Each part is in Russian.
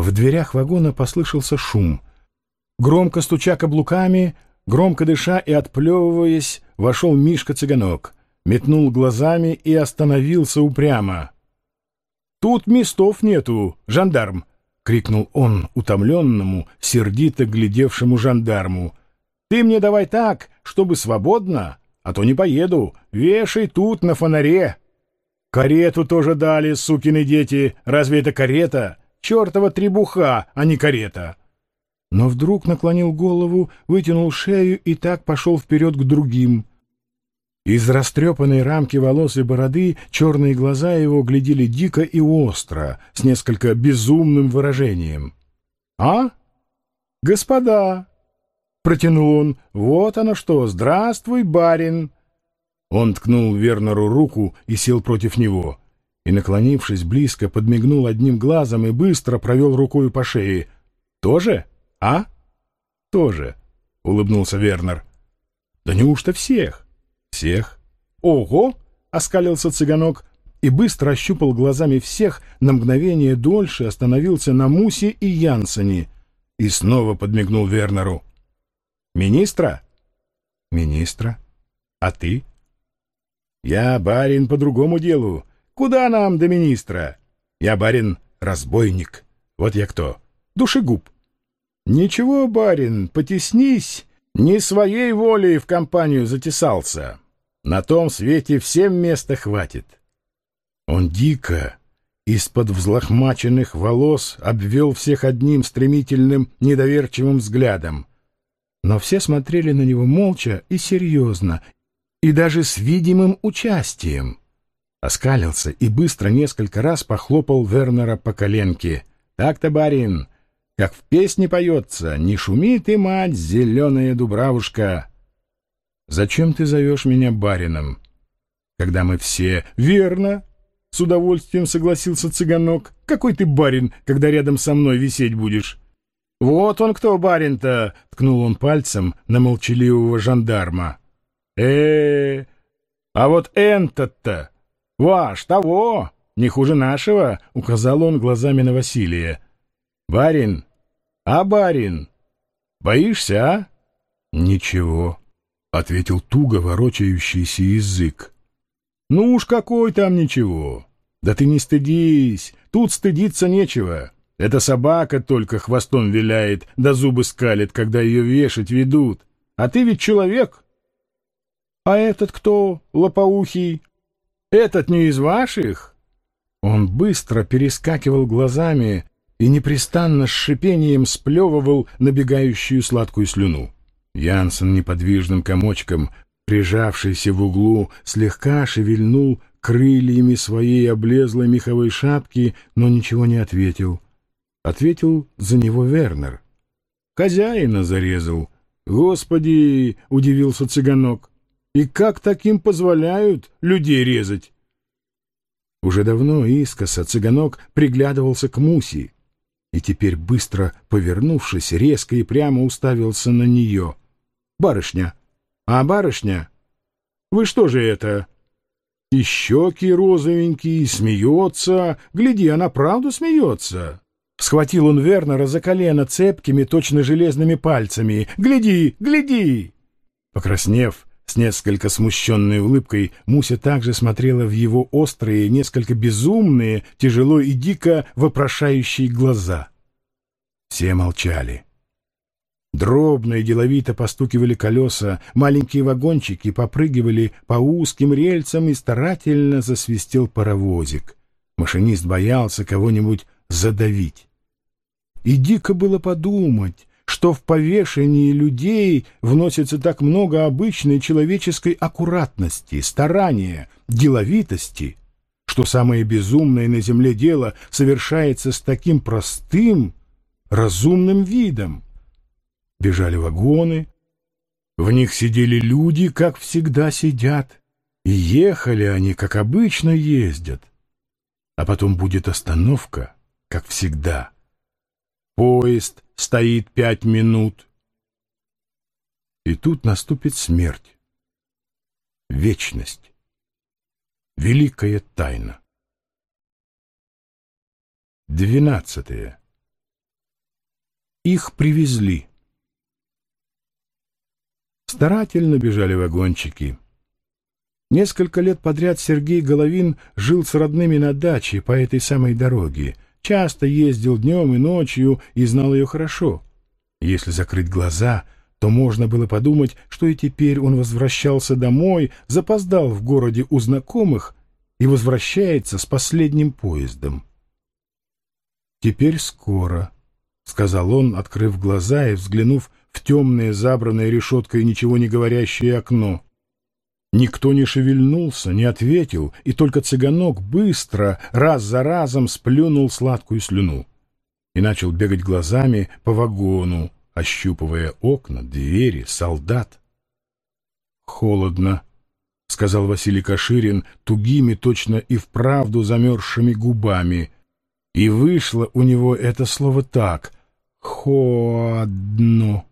В дверях вагона послышался шум. Громко стуча каблуками, громко дыша и отплевываясь, вошел Мишка-цыганок, метнул глазами и остановился упрямо. «Тут местов нету, жандарм!» — крикнул он утомленному, сердито глядевшему жандарму. «Ты мне давай так, чтобы свободно, а то не поеду. Вешай тут на фонаре!» «Карету тоже дали, сукины дети. Разве это карета? Чертова требуха, а не карета!» Но вдруг наклонил голову, вытянул шею и так пошел вперед к другим. Из растрепанной рамки волос и бороды черные глаза его глядели дико и остро, с несколько безумным выражением. «А? Господа!» — протянул он. «Вот оно что! Здравствуй, барин!» Он ткнул Вернеру руку и сел против него. И, наклонившись близко, подмигнул одним глазом и быстро провел рукой по шее. «Тоже? А?» «Тоже», — улыбнулся Вернер. «Да неужто всех?» «Всех?» «Ого!» — оскалился цыганок и быстро ощупал глазами всех, на мгновение дольше остановился на Мусе и Янсене и снова подмигнул Вернеру. «Министра?» «Министра. А ты?» «Я, барин, по другому делу. Куда нам до министра? Я, барин, разбойник. Вот я кто. Душегуб». «Ничего, барин, потеснись. Не своей волей в компанию затесался. На том свете всем места хватит». Он дико, из-под взлохмаченных волос, обвел всех одним стремительным, недоверчивым взглядом. Но все смотрели на него молча и серьезно, и даже с видимым участием. Оскалился и быстро несколько раз похлопал Вернера по коленке. «Так-то, барин, как в песне поется, не шуми ты, мать, зеленая дубравушка!» «Зачем ты зовешь меня барином?» «Когда мы все...» «Верно!» — с удовольствием согласился цыганок. «Какой ты барин, когда рядом со мной висеть будешь?» «Вот он кто, барин-то!» — ткнул он пальцем на молчаливого жандарма э а вот этот-то, ваш, того, не хуже нашего, — указал он глазами на Василия. Барин, а барин, боишься, а? Ничего, — ответил туго ворочающийся язык. Ну уж какой там ничего. Да ты не стыдись, тут стыдиться нечего. Эта собака только хвостом виляет, да зубы скалит, когда ее вешать ведут. А ты ведь человек, «А этот кто, лопоухий? Этот не из ваших?» Он быстро перескакивал глазами и непрестанно с шипением сплевывал набегающую сладкую слюну. Янсен неподвижным комочком, прижавшийся в углу, слегка шевельнул крыльями своей облезлой меховой шапки, но ничего не ответил. Ответил за него Вернер. «Хозяина зарезал». «Господи!» — удивился цыганок. И как таким позволяют людей резать? Уже давно искоса цыганок приглядывался к Муси, и теперь, быстро повернувшись, резко и прямо уставился на нее. «Барышня! А, барышня! Вы что же это?» И щеки розовенькие, смеется. Гляди, она правда смеется. Схватил он Вернера за колено цепкими, точно железными пальцами. «Гляди, гляди!» Покраснев, с несколько смущенной улыбкой Муся также смотрела в его острые, несколько безумные, тяжело и дико вопрошающие глаза. Все молчали. Дробно и деловито постукивали колеса, маленькие вагончики попрыгивали по узким рельсам и старательно засвистел паровозик. Машинист боялся кого-нибудь задавить. И дико было подумать, что в повешении людей вносится так много обычной человеческой аккуратности, старания, деловитости, что самое безумное на земле дело совершается с таким простым, разумным видом. Бежали вагоны, в них сидели люди, как всегда сидят, и ехали они, как обычно ездят. А потом будет остановка, как всегда — Поезд стоит пять минут. И тут наступит смерть. Вечность. Великая тайна. Двенадцатое. их привезли. Старательно бежали вагончики. Несколько лет подряд Сергей Головин жил с родными на даче по этой самой дороге, часто ездил днем и ночью и знал ее хорошо. Если закрыть глаза, то можно было подумать, что и теперь он возвращался домой, запоздал в городе у знакомых и возвращается с последним поездом. «Теперь скоро», — сказал он, открыв глаза и взглянув в темное, забранное решеткой ничего не говорящее окно. Никто не шевельнулся, не ответил, и только цыганок быстро, раз за разом сплюнул сладкую слюну и начал бегать глазами по вагону, ощупывая окна, двери, солдат. «Холодно», — сказал Василий Каширин тугими, точно и вправду замерзшими губами. И вышло у него это слово так — «ходно».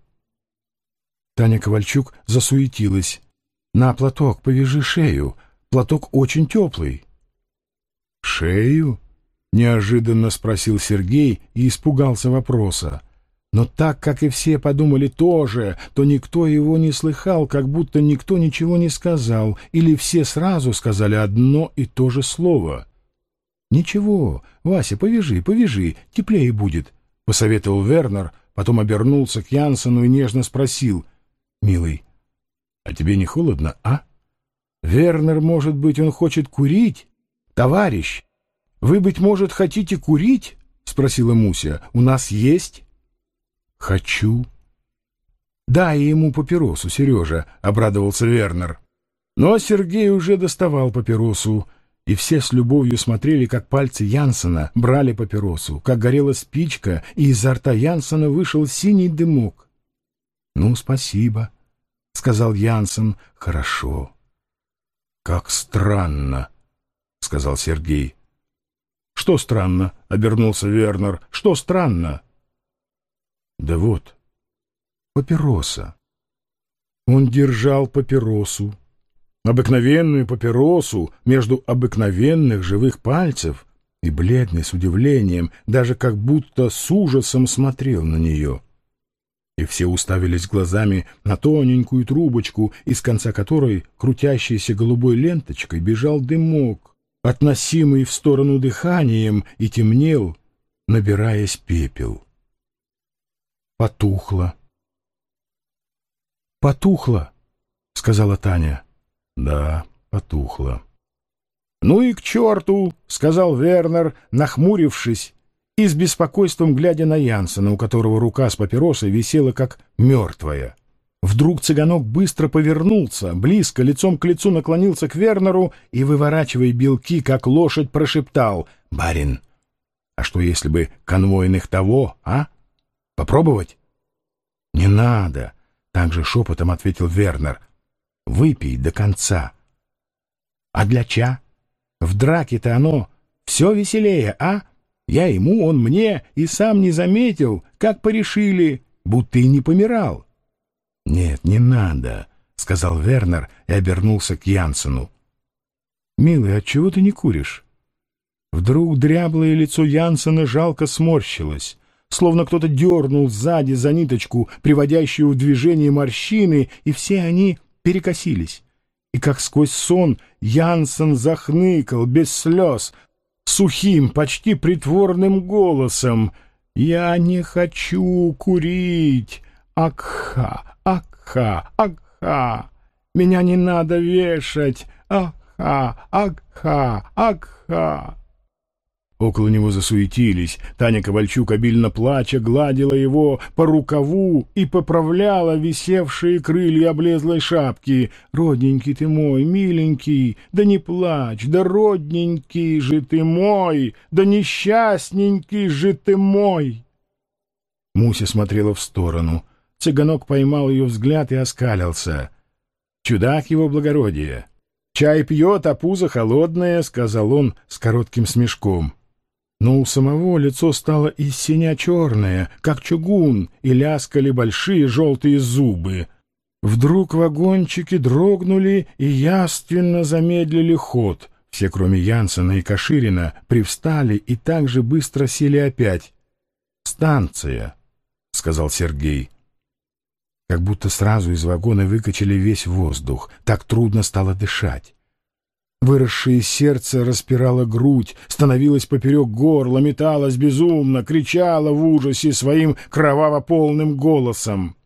Таня Ковальчук засуетилась. «На платок повяжи шею. Платок очень теплый». «Шею?» — неожиданно спросил Сергей и испугался вопроса. Но так как и все подумали тоже, то никто его не слыхал, как будто никто ничего не сказал, или все сразу сказали одно и то же слово. «Ничего, Вася, повяжи, повяжи, теплее будет», — посоветовал Вернер, потом обернулся к Янсену и нежно спросил — милый. А тебе не холодно, а? Вернер, может быть, он хочет курить? Товарищ, вы, быть может, хотите курить? Спросила Муся. У нас есть? Хочу. Дай ему папиросу, Сережа, обрадовался Вернер. Но Сергей уже доставал папиросу, и все с любовью смотрели, как пальцы Янсена брали папиросу, как горела спичка, и изо рта Янсена вышел синий дымок. «Ну, спасибо», — сказал Янсен. «Хорошо». «Как странно», — сказал Сергей. «Что странно?» — обернулся Вернер. «Что странно?» «Да вот, папироса». Он держал папиросу, обыкновенную папиросу между обыкновенных живых пальцев и бледный с удивлением, даже как будто с ужасом смотрел на нее и все уставились глазами на тоненькую трубочку, из конца которой, крутящейся голубой ленточкой, бежал дымок, относимый в сторону дыханием, и темнел, набираясь пепел. Потухло. «Потухло», — сказала Таня. «Да, потухло». «Ну и к черту!» — сказал Вернер, нахмурившись и с беспокойством глядя на Янсена, у которого рука с папиросой висела как мертвая. Вдруг цыганок быстро повернулся, близко, лицом к лицу наклонился к Вернеру и, выворачивая белки, как лошадь, прошептал «Барин, а что если бы конвойных того, а? Попробовать?» «Не надо», — также шепотом ответил Вернер. «Выпей до конца». «А для ча? В драке-то оно все веселее, а?» Я ему, он мне, и сам не заметил, как порешили, будто и не помирал. — Нет, не надо, — сказал Вернер и обернулся к Янсену. — Милый, отчего ты не куришь? Вдруг дряблое лицо Янсена жалко сморщилось, словно кто-то дернул сзади за ниточку, приводящую в движение морщины, и все они перекосились. И как сквозь сон Янсен захныкал, без слез, сухим, почти притворным голосом. «Я не хочу курить! Акха, акха, акха! Меня не надо вешать! Акха, акха, акха!» Около него засуетились. Таня Ковальчук, обильно плача, гладила его по рукаву и поправляла висевшие крылья облезлой шапки. «Родненький ты мой, миленький, да не плачь, да родненький же ты мой, да несчастненький же ты мой!» Муся смотрела в сторону. Цыганок поймал ее взгляд и оскалился. «Чудак его благородие!» «Чай пьет, а пузо холодное», — сказал он с коротким смешком но у самого лицо стало из синя черное, как чугун, и ляскали большие желтые зубы. Вдруг вагончики дрогнули и яственно замедлили ход. Все, кроме Янсена и Каширина, привстали и так же быстро сели опять. «Станция», — сказал Сергей. Как будто сразу из вагона выкачали весь воздух. Так трудно стало дышать. Выросшее сердце распирало грудь, становилось поперек горла, металось безумно, кричало в ужасе своим кроваво-полным голосом.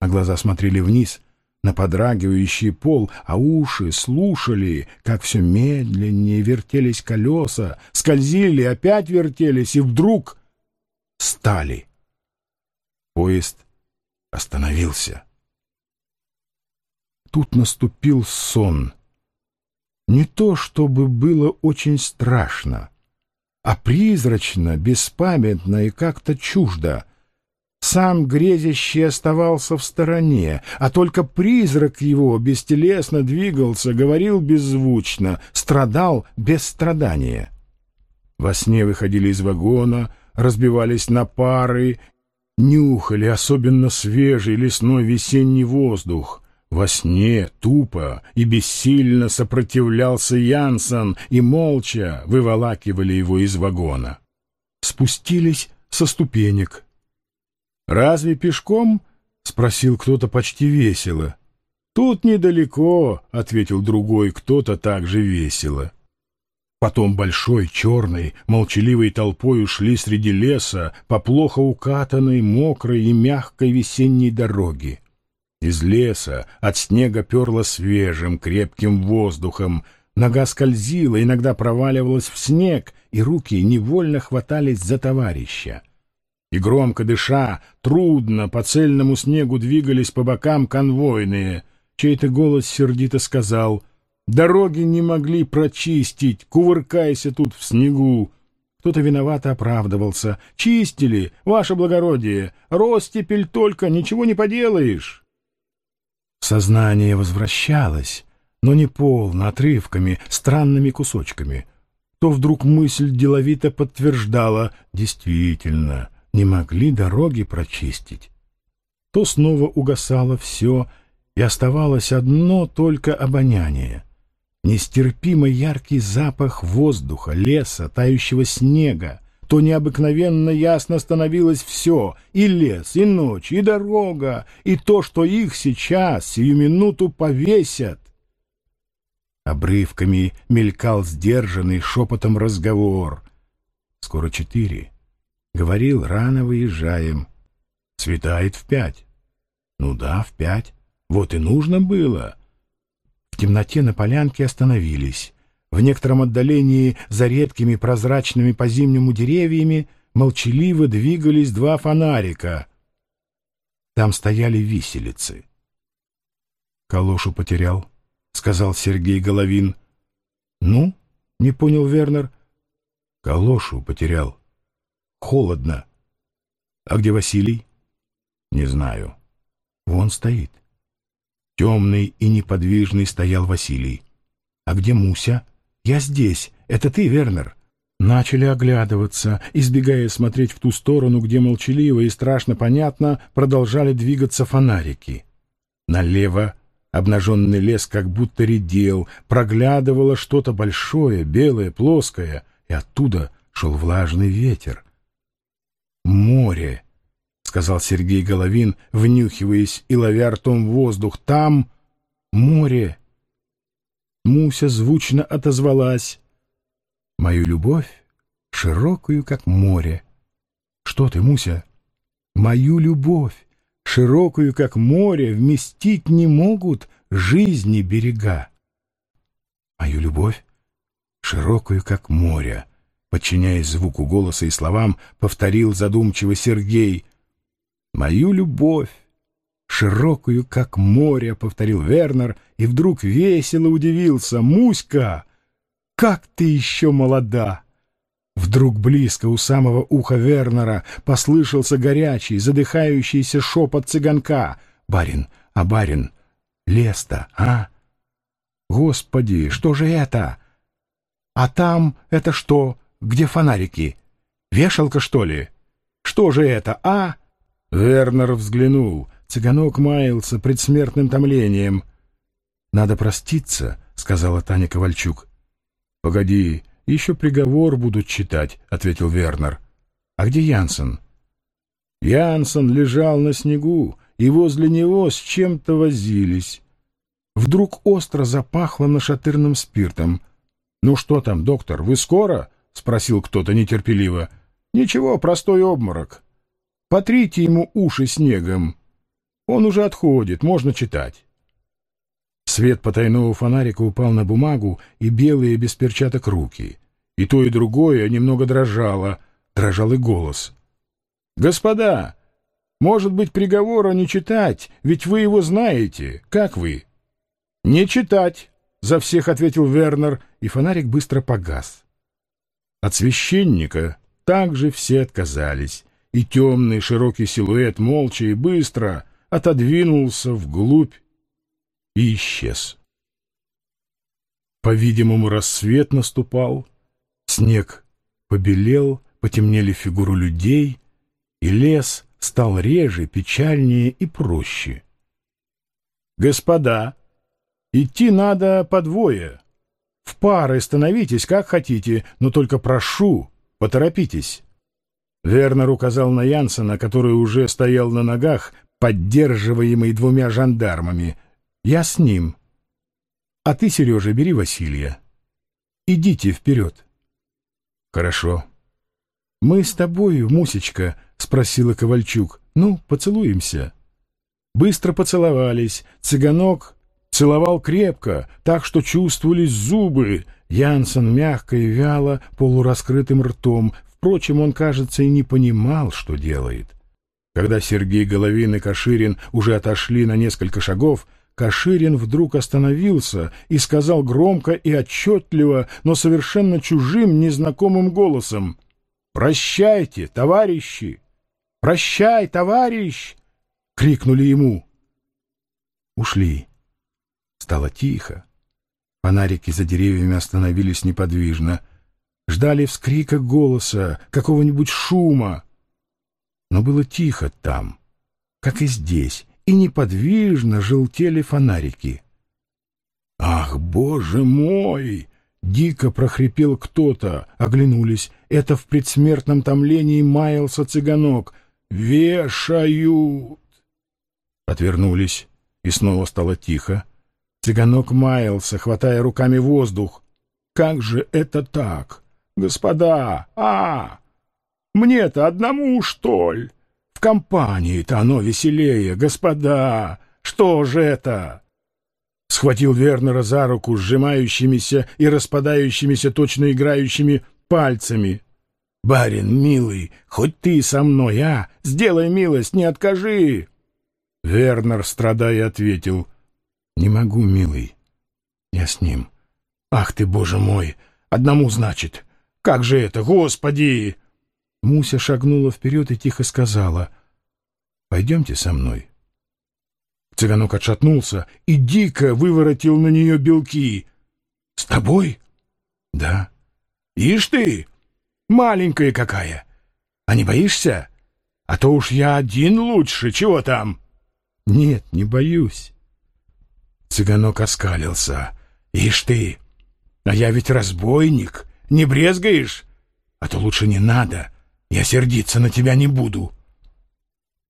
А глаза смотрели вниз, на подрагивающий пол, а уши слушали, как все медленнее вертелись колеса, скользили, опять вертелись и вдруг стали. Поезд остановился. Тут наступил сон — не то, чтобы было очень страшно, а призрачно, беспамятно и как-то чуждо. Сам грезящий оставался в стороне, а только призрак его бестелесно двигался, говорил беззвучно, страдал без страдания. Во сне выходили из вагона, разбивались на пары, нюхали особенно свежий лесной весенний воздух, во сне тупо и бессильно сопротивлялся Янсен, и молча выволакивали его из вагона. Спустились со ступенек. «Разве пешком?» — спросил кто-то почти весело. «Тут недалеко», — ответил другой кто-то также весело. Потом большой, черной, молчаливой толпой ушли среди леса по плохо укатанной, мокрой и мягкой весенней дороге. Из леса от снега перло свежим, крепким воздухом. Нога скользила, иногда проваливалась в снег, и руки невольно хватались за товарища. И громко дыша, трудно по цельному снегу двигались по бокам конвойные. Чей-то голос сердито сказал «Дороги не могли прочистить, кувыркайся тут в снегу». Кто-то виновато оправдывался. «Чистили, ваше благородие, ростепель только, ничего не поделаешь». Сознание возвращалось, но не полно, отрывками, странными кусочками. То вдруг мысль деловито подтверждала, действительно, не могли дороги прочистить. То снова угасало все, и оставалось одно только обоняние. Нестерпимо яркий запах воздуха, леса, тающего снега, то необыкновенно ясно становилось все — и лес, и ночь, и дорога, и то, что их сейчас, сию минуту, повесят. Обрывками мелькал сдержанный шепотом разговор. «Скоро четыре». Говорил, рано выезжаем. Светает в пять. Ну да, в пять. Вот и нужно было. В темноте на полянке остановились. В некотором отдалении за редкими прозрачными по зимнему деревьями молчаливо двигались два фонарика. Там стояли виселицы. «Калошу потерял», — сказал Сергей Головин. «Ну?» — не понял Вернер. «Калошу потерял. Холодно. А где Василий?» «Не знаю. Вон стоит». Темный и неподвижный стоял Василий. «А где Муся?» «Я здесь. Это ты, Вернер?» Начали оглядываться, избегая смотреть в ту сторону, где молчаливо и страшно понятно продолжали двигаться фонарики. Налево обнаженный лес как будто редел, проглядывало что-то большое, белое, плоское, и оттуда шел влажный ветер. «Море!» — сказал Сергей Головин, внюхиваясь и ловя ртом воздух. «Там море!» Муся звучно отозвалась. «Мою любовь, широкую, как море». «Что ты, Муся?» «Мою любовь, широкую, как море, вместить не могут жизни берега». «Мою любовь, широкую, как море», подчиняясь звуку голоса и словам, повторил задумчиво Сергей. «Мою любовь, широкую, как море», — повторил Вернер, и вдруг весело удивился. «Муська, как ты еще молода!» Вдруг близко у самого уха Вернера послышался горячий, задыхающийся шепот цыганка. «Барин, а барин, лес-то, а? Господи, что же это? А там это что? Где фонарики? Вешалка, что ли? Что же это, а?» Вернер взглянул. Цыганок маялся предсмертным томлением. «Надо проститься», — сказала Таня Ковальчук. «Погоди, еще приговор будут читать», — ответил Вернер. «А где Янсен?» Янсон лежал на снегу, и возле него с чем-то возились. Вдруг остро запахло нашатырным спиртом. «Ну что там, доктор, вы скоро?» — спросил кто-то нетерпеливо. «Ничего, простой обморок. Потрите ему уши снегом. Он уже отходит, можно читать». Свет потайного фонарика упал на бумагу и белые без перчаток руки. И то, и другое немного дрожало, дрожал и голос. «Господа, может быть, приговора не читать, ведь вы его знаете. Как вы?» «Не читать!» — за всех ответил Вернер, и фонарик быстро погас. От священника также все отказались, и темный широкий силуэт молча и быстро отодвинулся вглубь и исчез. По-видимому, рассвет наступал, снег побелел, потемнели фигуры людей, и лес стал реже, печальнее и проще. «Господа!» Идти надо по двое. В пары становитесь, как хотите, но только прошу, поторопитесь. Вернер указал на Янсена, который уже стоял на ногах, поддерживаемый двумя жандармами. «Я с ним. А ты, Сережа, бери Василия. Идите вперед». «Хорошо». «Мы с тобою, Мусечка», — спросила Ковальчук. «Ну, поцелуемся». Быстро поцеловались. Цыганок Целовал крепко, так что чувствовались зубы. Янсен мягко и вяло, полураскрытым ртом. Впрочем, он, кажется, и не понимал, что делает. Когда Сергей Головин и Каширин уже отошли на несколько шагов, Каширин вдруг остановился и сказал громко и отчетливо, но совершенно чужим, незнакомым голосом «Прощайте, товарищи! Прощай, товарищ!» — крикнули ему. Ушли. Стало тихо. Фонарики за деревьями остановились неподвижно. Ждали вскрика голоса, какого-нибудь шума. Но было тихо там, как и здесь, и неподвижно желтели фонарики. «Ах, боже мой!» — дико прохрипел кто-то. Оглянулись. Это в предсмертном томлении маялся цыганок. «Вешают!» Отвернулись, и снова стало тихо. Цыганок маялся, хватая руками воздух. «Как же это так? Господа! А! Мне-то одному, что ли? В компании-то оно веселее, господа! Что же это?» Схватил Вернера за руку сжимающимися и распадающимися, точно играющими пальцами. «Барин, милый, хоть ты со мной, а? Сделай милость, не откажи!» Вернер, страдая, ответил — «Не могу, милый. Я с ним. Ах ты, боже мой! Одному, значит. Как же это, господи!» Муся шагнула вперед и тихо сказала. «Пойдемте со мной». Цыганок отшатнулся и дико выворотил на нее белки. «С тобой?» «Да». «Ишь ты! Маленькая какая! А не боишься? А то уж я один лучше, чего там?» «Нет, не боюсь». Цыганок оскалился. «Ишь ты! А я ведь разбойник! Не брезгаешь? А то лучше не надо. Я сердиться на тебя не буду».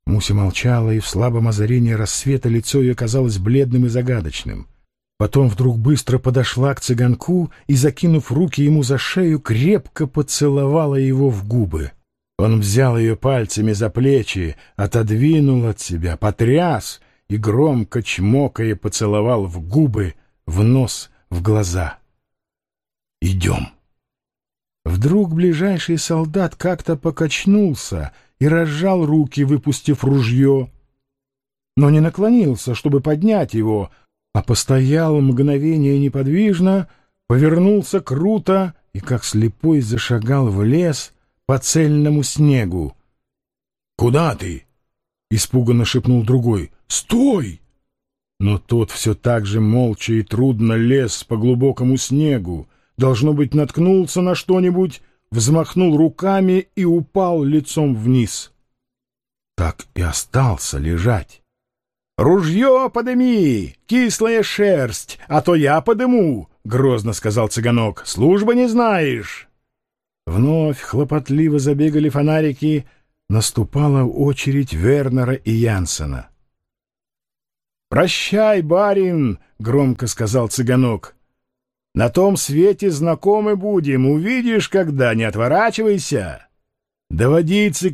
Муся молчала, и в слабом озарении рассвета лицо ее казалось бледным и загадочным. Потом вдруг быстро подошла к цыганку и, закинув руки ему за шею, крепко поцеловала его в губы. Он взял ее пальцами за плечи, отодвинул от себя, потряс и громко чмокая поцеловал в губы, в нос, в глаза. «Идем». Вдруг ближайший солдат как-то покачнулся и разжал руки, выпустив ружье, но не наклонился, чтобы поднять его, а постоял мгновение неподвижно, повернулся круто и, как слепой, зашагал в лес по цельному снегу. «Куда ты?» — испуганно шепнул другой. «Стой!» Но тот все так же молча и трудно лез по глубокому снегу, должно быть, наткнулся на что-нибудь, взмахнул руками и упал лицом вниз. Так и остался лежать. «Ружье подыми, кислая шерсть, а то я подыму!» — грозно сказал цыганок. «Служба не знаешь!» Вновь хлопотливо забегали фонарики, наступала очередь Вернера и Янсена. «Прощай, барин!» — громко сказал цыганок. «На том свете знакомы будем, увидишь, когда, не отворачивайся. Да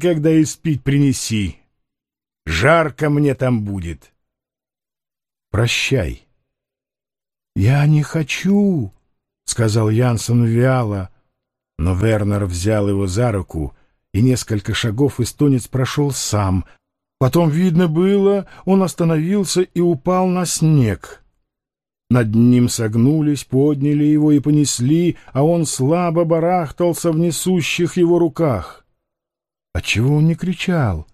когда испить принеси. Жарко мне там будет. Прощай». «Я не хочу!» — сказал Янсен вяло, но Вернер взял его за руку, и несколько шагов эстонец прошел сам. Потом, видно было, он остановился и упал на снег. Над ним согнулись, подняли его и понесли, а он слабо барахтался в несущих его руках. Отчего он не кричал?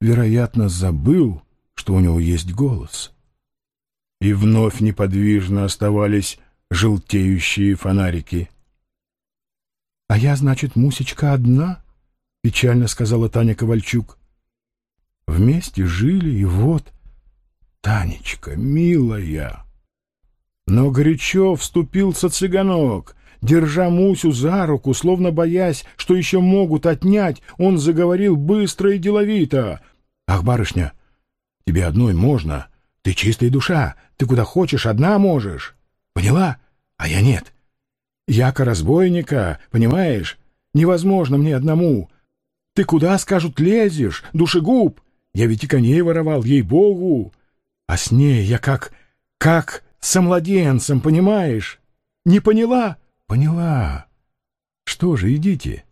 Вероятно, забыл, что у него есть голос. И вновь неподвижно оставались желтеющие фонарики. — А я, значит, Мусечка одна? — печально сказала Таня Ковальчук. — Вместе жили, и вот... Танечка, милая! Но горячо вступился цыганок. Держа Мусю за руку, словно боясь, что еще могут отнять, он заговорил быстро и деловито. — Ах, барышня, тебе одной можно. Ты чистая душа, ты куда хочешь, одна можешь. Поняла? А я нет. Яко разбойника, понимаешь? Невозможно мне одному. Ты куда, скажут, лезешь, душегуб? Я ведь и коней воровал, ей-богу. А с ней я как... как со младенцем, понимаешь? Не поняла? Поняла. Что же, идите.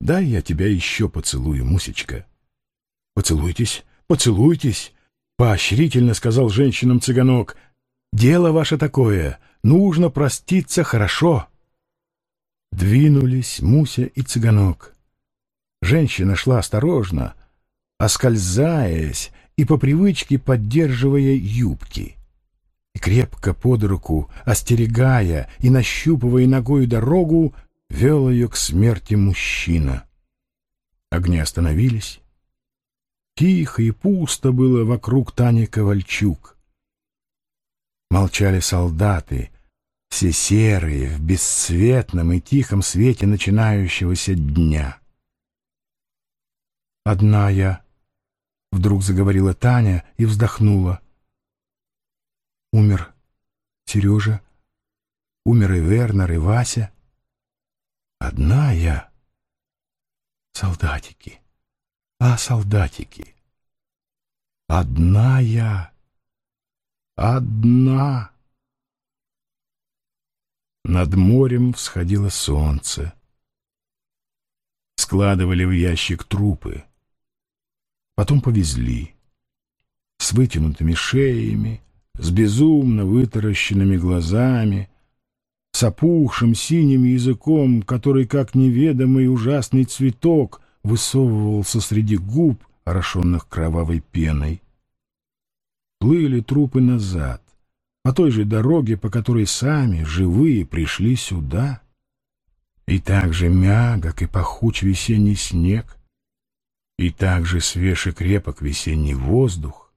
Дай я тебя еще поцелую, Мусечка. Поцелуйтесь, поцелуйтесь, поощрительно сказал женщинам цыганок. Дело ваше такое, нужно проститься хорошо. Двинулись Муся и цыганок. Женщина шла осторожно, оскользаясь и по привычке поддерживая юбки. И крепко под руку, остерегая и нащупывая ногою дорогу, вел ее к смерти мужчина. Огни остановились. Тихо и пусто было вокруг Тани Ковальчук. Молчали солдаты, все серые, в бесцветном и тихом свете начинающегося дня. «Одна я», — вдруг заговорила Таня и вздохнула. «Умер Сережа, умер и Вернер, и Вася. Одна я. Солдатики, а солдатики. Одна я» одна. Над морем всходило солнце. Складывали в ящик трупы. Потом повезли. С вытянутыми шеями, с безумно вытаращенными глазами, с опухшим синим языком, который, как неведомый ужасный цветок, высовывался среди губ, орошенных кровавой пеной плыли трупы назад, по той же дороге, по которой сами, живые, пришли сюда. И так же мягок и пахуч весенний снег, и так же свеж и крепок весенний воздух,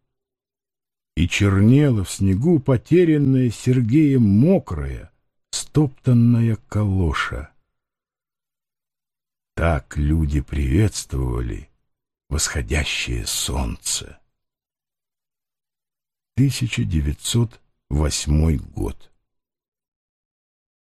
и чернела в снегу потерянная Сергеем мокрая, стоптанная калоша. Так люди приветствовали восходящее солнце. 1908 год.